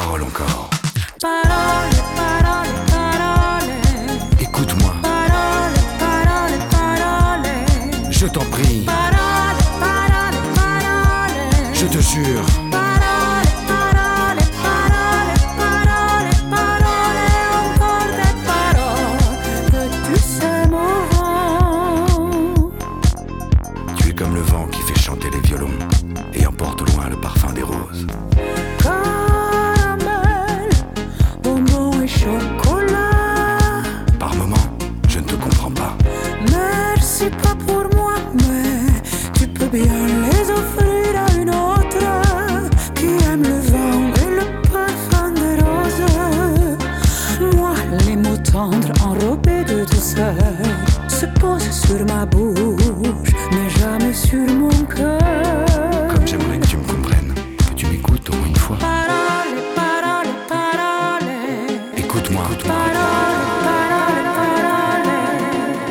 parole encore. Parole, parole, parole. Écoute-moi. Parole, parole, parole. Je t'en prie. Parole, parole, parole. Je te jure.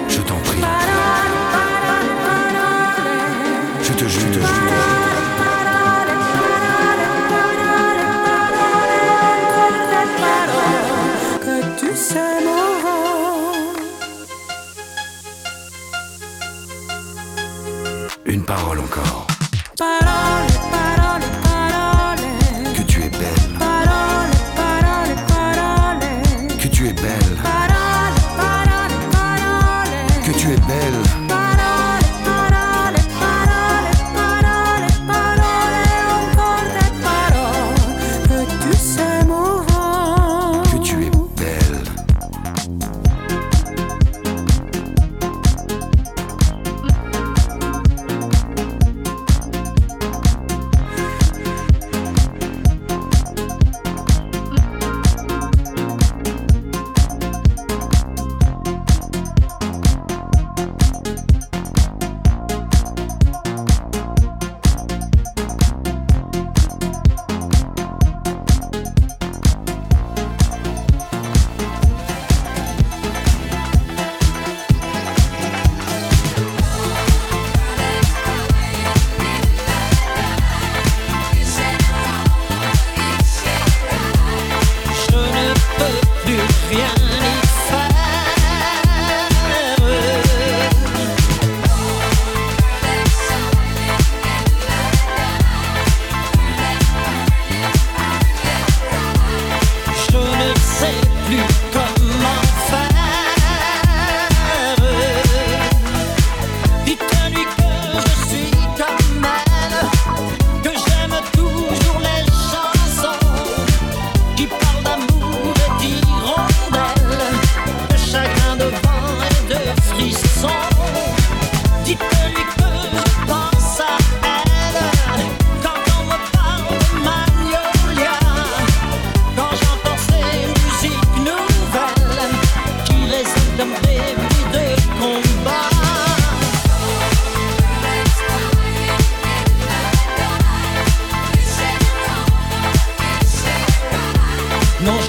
Je t'en prie. Je te jure, je te jure. Une parole encore. No.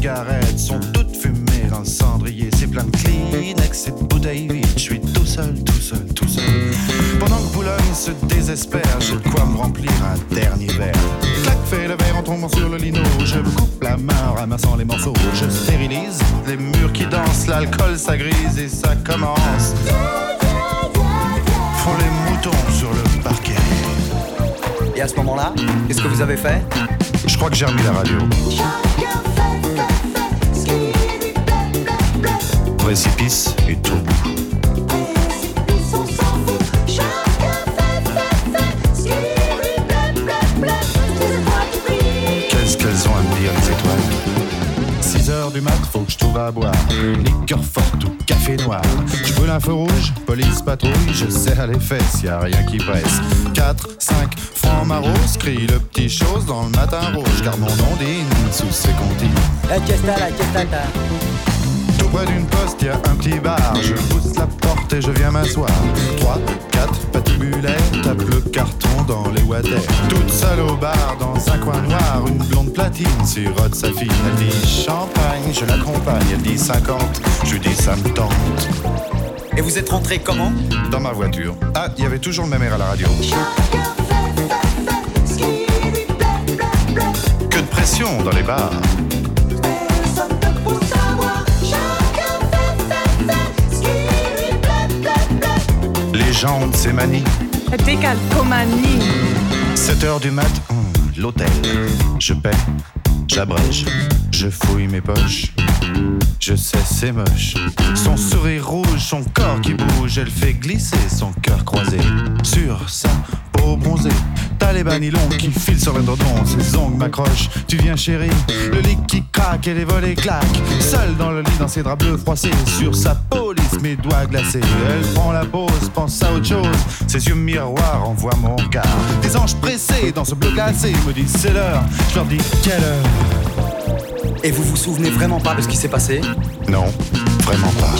Cigarettes sont toutes fumées dans le cendrier. C'est plein de Kleenex et de bouteilles vides. Je suis tout seul, tout seul, tout seul. Pendant que Boulogne se désespère, j'ai de quoi me remplir un dernier verre. Clac, fait le verre en tombant sur le lino. Je me coupe la main en ramassant les morceaux. Je stérilise les murs qui dansent, l'alcool ça grise et ça commence. Font les moutons sur le parquet. Et à ce moment-là, qu'est-ce que vous avez fait? Je crois que j'ai remis la radio. Les étoiles? 6 heures du mat, faut que je trouve à boire. Liqueur forte ou café noir. Je brûle un feu rouge, police patrouille, je serre les fesses, y a rien qui presse. 4, 5, francs maros, crie le petit chose dans le matin rouge, car mon ondine sous ses comptines. La la Tout près d'une poste, y a un petit bar. Je pousse la porte et je viens m'asseoir. 3, 4, patibulaire, tape le carton dans les water. Toute seule au bar, dans un coin noir, une blonde platine sirote sa fille. Elle dit champagne, je l'accompagne. Elle dit 50, je lui dis ça me tente. Et vous êtes rentré comment? Dans ma voiture. Ah, il y avait toujours le même air à la radio. Que de pression dans les bars. Les gens ont de ces manies. Décalcomanie. 7 heures du mat, hum, l'hôtel. Je paie, j'abrège, je fouille mes poches. Je sais, c'est moche. Son sourire rouge, son corps qui bouge, elle fait glisser son cœur croisé sur sa trop bronzé. T'as les banilons qui filent sur l'indodon, ses ongles m'accrochent. Tu viens chérie, le lit qui craque et les volets claquent. Seul dans le lit, dans ses draps bleus froissés, sur sa police, mes doigts glacés. Elle prend la pause, pense à autre chose. Ses yeux miroirs envoient mon regard. Des anges pressés dans ce bleu glacé me disent c'est l'heure. Je leur dis quelle heure? Et vous vous souvenez vraiment pas de ce qui s'est passé? Non, vraiment pas.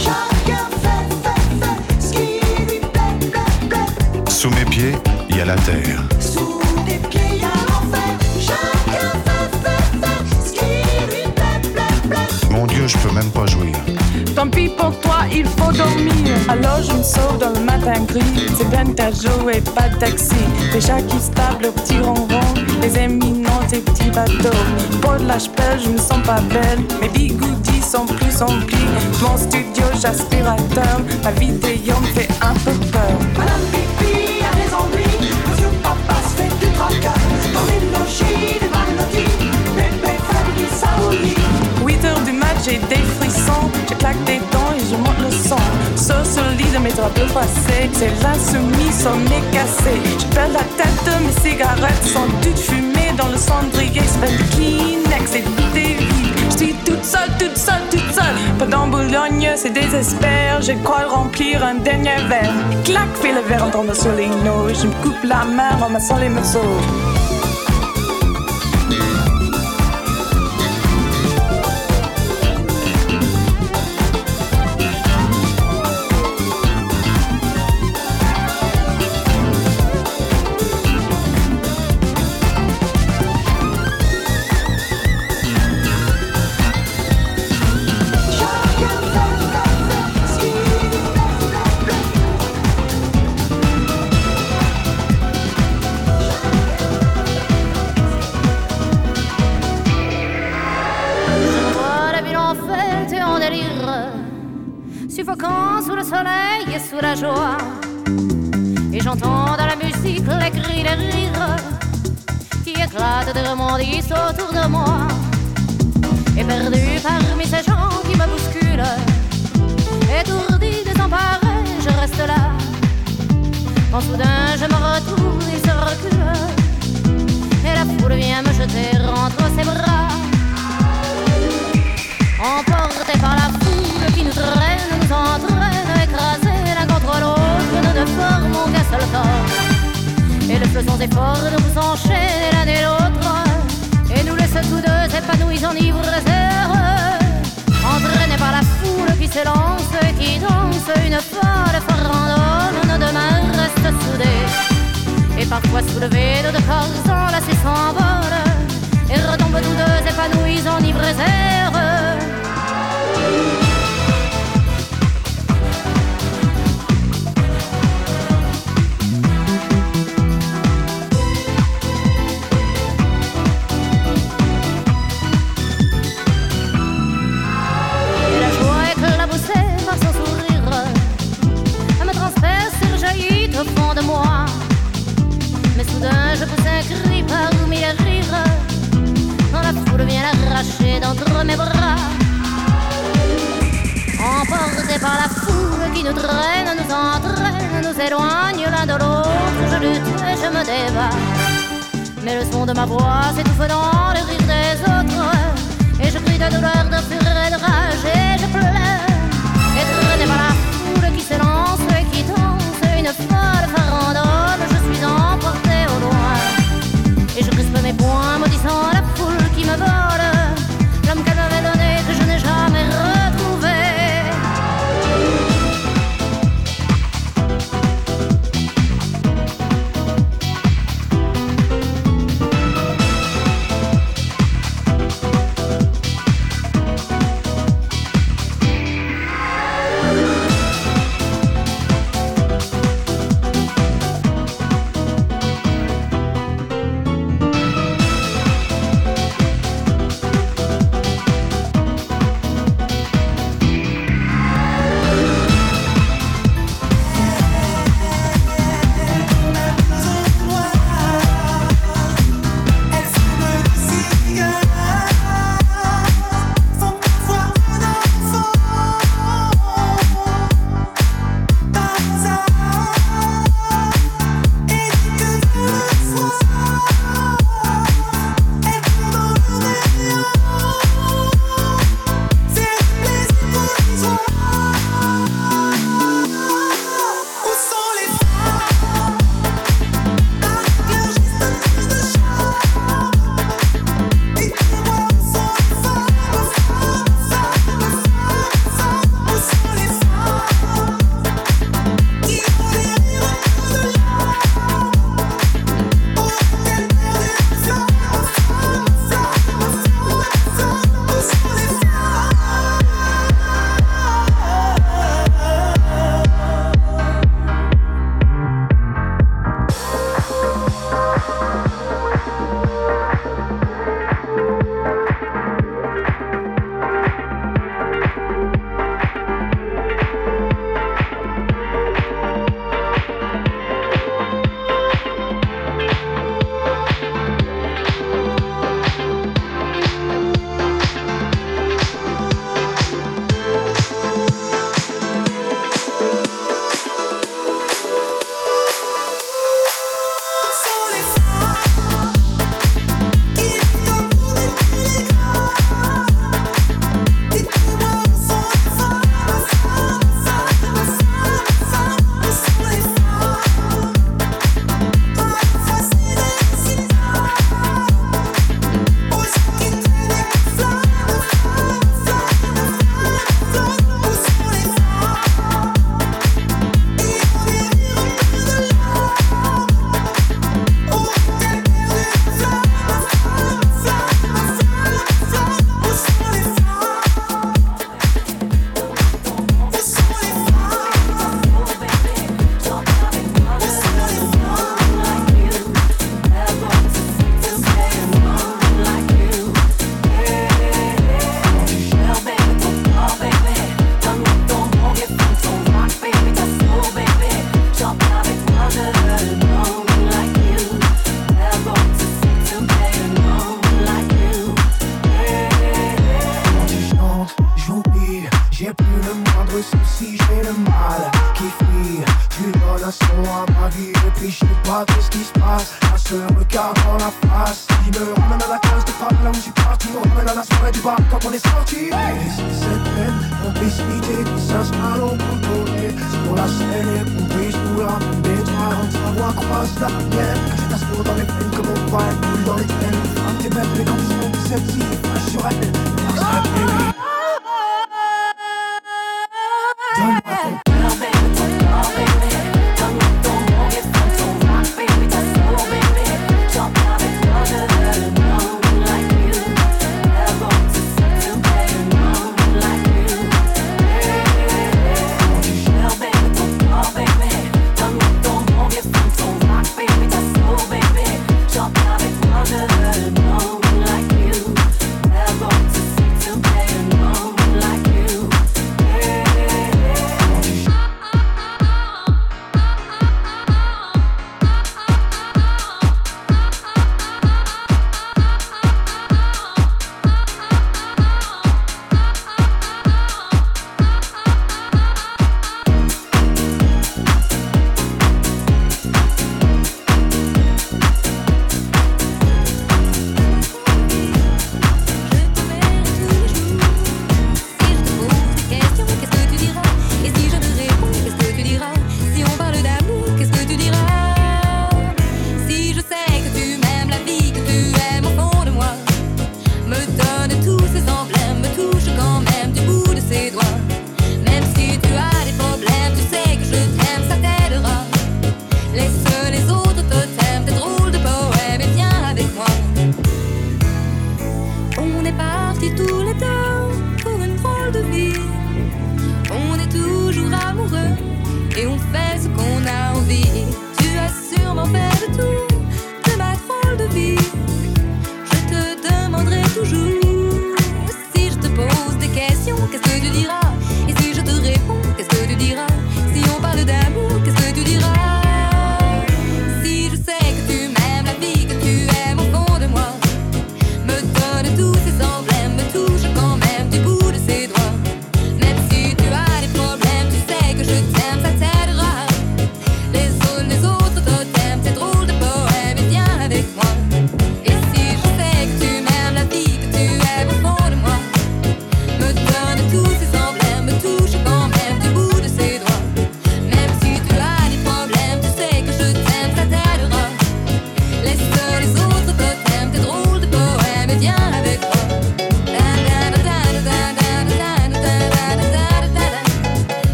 Sous mes pieds, la terre. Mon Dieu, je peux même pas jouir. Tant pis pour toi, il faut dormir. Alors je me sauve dans le matin gris. C'est peine à jouer, pas de taxi. Chats qui se tapent le petit ronron. Les éminents, ces petits bateaux. Pour de je me sens pas belle. Mes bigoudis sont plus emplis. Mon studio, j'aspirateur. Ma vidéo me fait lit de bleus passés, c'est l'insoumis, son nez cassé. Je perds la tête mes cigarettes, sont toutes fumées dans le cendrier. J'fais du Kleenex et tout est vide. Je suis toute seule, toute seule, toute seule. Pendant Boulogne, c'est désespère. Je crois remplir un dernier verre. Clac, fais le verre en tombant sur les. Je me coupe la main en massant les morceaux. Sous le soleil et sous la joie. Et j'entends dans la musique les cris, les rires qui éclatent de remondistes autour de moi. Et perdu parmi ces gens qui me bousculent, étourdi, désemparé, je reste là. Quand soudain je me retrouve, il se recule, et la foule vient me jeter entre ses bras. Emportés par la foule qui nous traîne, nous entraîne, l'un contre l'autre, nous ne formons qu'un seul corps. Et le faisons effort de nous enchaîner l'un et l'autre, et nous laisse tous deux épanouis, enivres heureux. Entraînés par la foule qui s'élance et qui danse une folle farandole, nos deux mains restent soudées. Et parfois soulevés, nos deux corps enlacés s'envolent Et retombent tous deux épanouis, enivrés heureux Quand la foule vient l'arracher d'entre mes bras. Emportés par la foule qui nous traîne, nous entraîne, nous éloigne l'un de l'autre. Je lutte et je me débat. Mais le son de ma voix s'étouffe dans le rire des autres. Et je crie de douleur, de fureur et de rage. Et je pleure. Et traîné par la foule qui s'élance et qui danse Une folle farandole, Je crispe mes poings, maudissant la foule qui me vole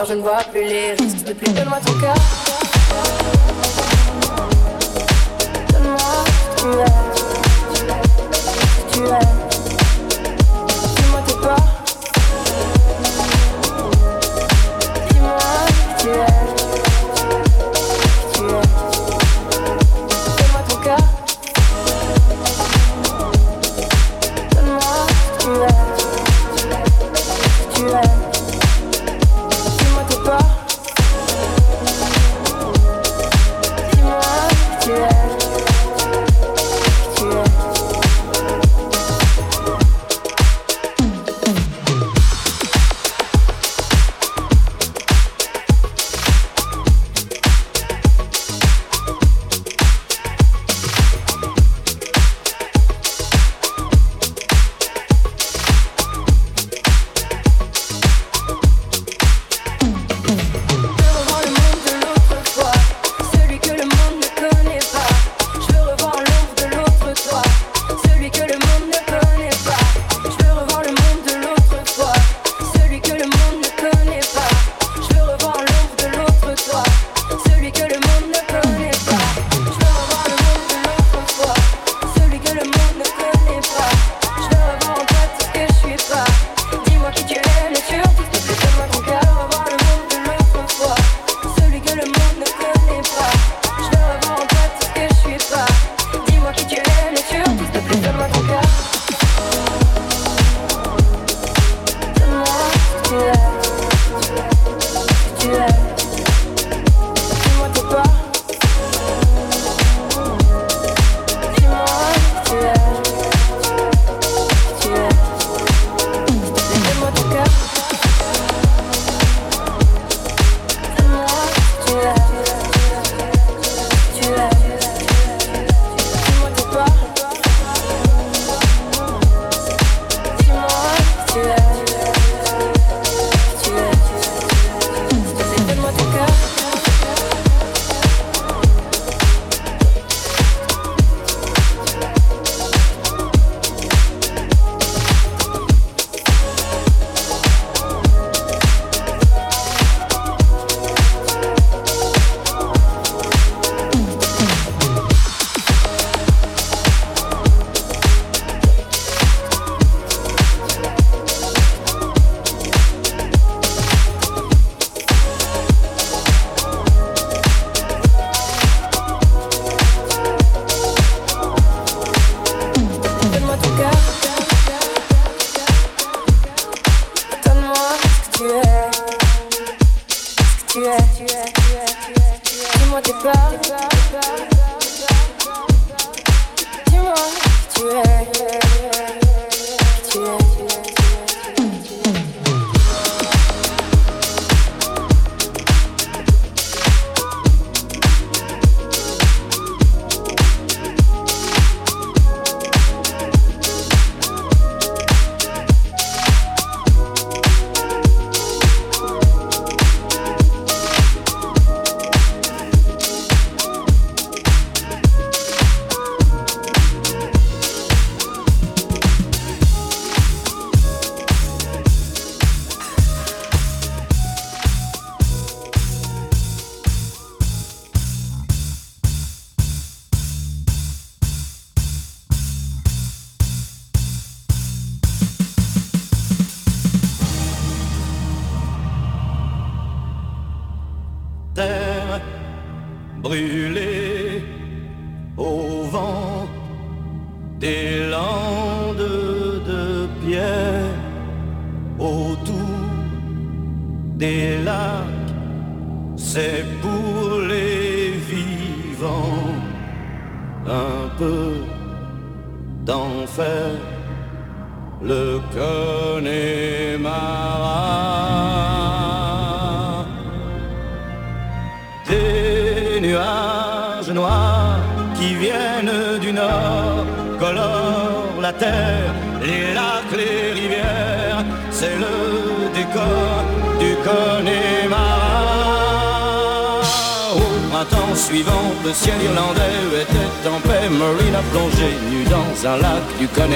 car je ne vois plus les risques. Depuis, donne-moi ton cœur. Donne-moi ton cœur.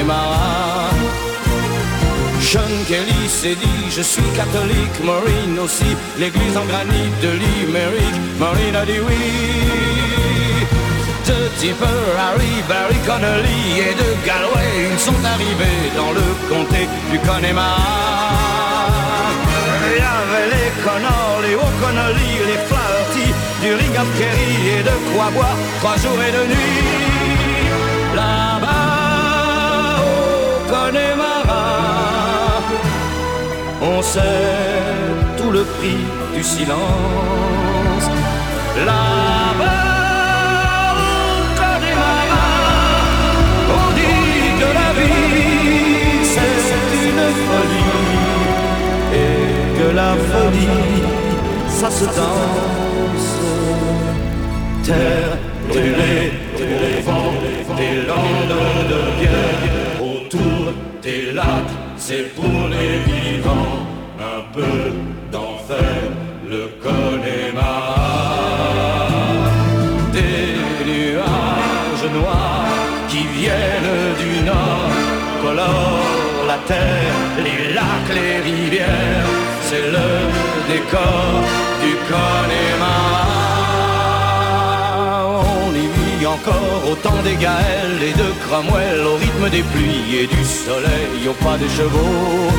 Connemara. Sean Kelly s'est dit je suis catholique, Maureen aussi, l'église en granit de Limerick, Maureen a dit oui. De Tipper, Harry, Barry Connolly et de Galway, ils sont arrivés dans le comté du Connemara. Il y avait les Connors, les O'Connolly, les Flaherty, du Ring of Kerry et de quoi boire trois jours et deux nuits. On sait tout le prix du silence. Là-bas, on dit que la vie, c'est une folie. Et que la folie, ça se danse. Terre brûlée au vent des landes de pierre, autour des lacs, c'est pour les vivants, un peu d'enfer, le Connemara. Des nuages noirs qui viennent du nord, colorent la terre, les lacs, les rivières, c'est le décor du Connemara. On y vit encore des Gaëls et de Cromwell, au rythme des pluies et du soleil, au pas des chevaux.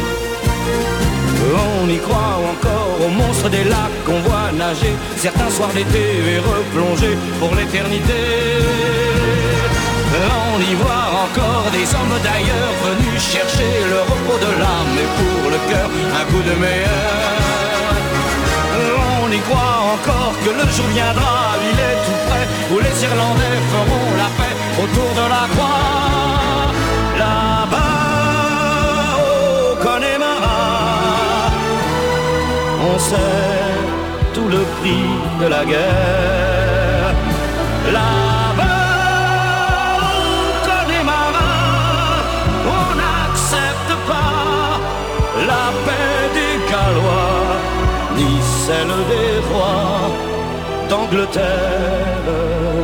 On y croit encore aux monstres des lacs qu'on voit nager certains soirs d'été et replonger pour l'éternité. On y voit encore des hommes d'ailleurs venus chercher le repos de l'âme et pour le cœur un coup de meilleur. On y croit encore que le jour viendra, il est tout près, où les Irlandais feront la paix autour de la croix. Là-bas, au Connemara, on sait tout le prix de la guerre. Là-bas, au Connemara, on n'accepte pas la paix des Gallois, ni celle des rois d'Angleterre.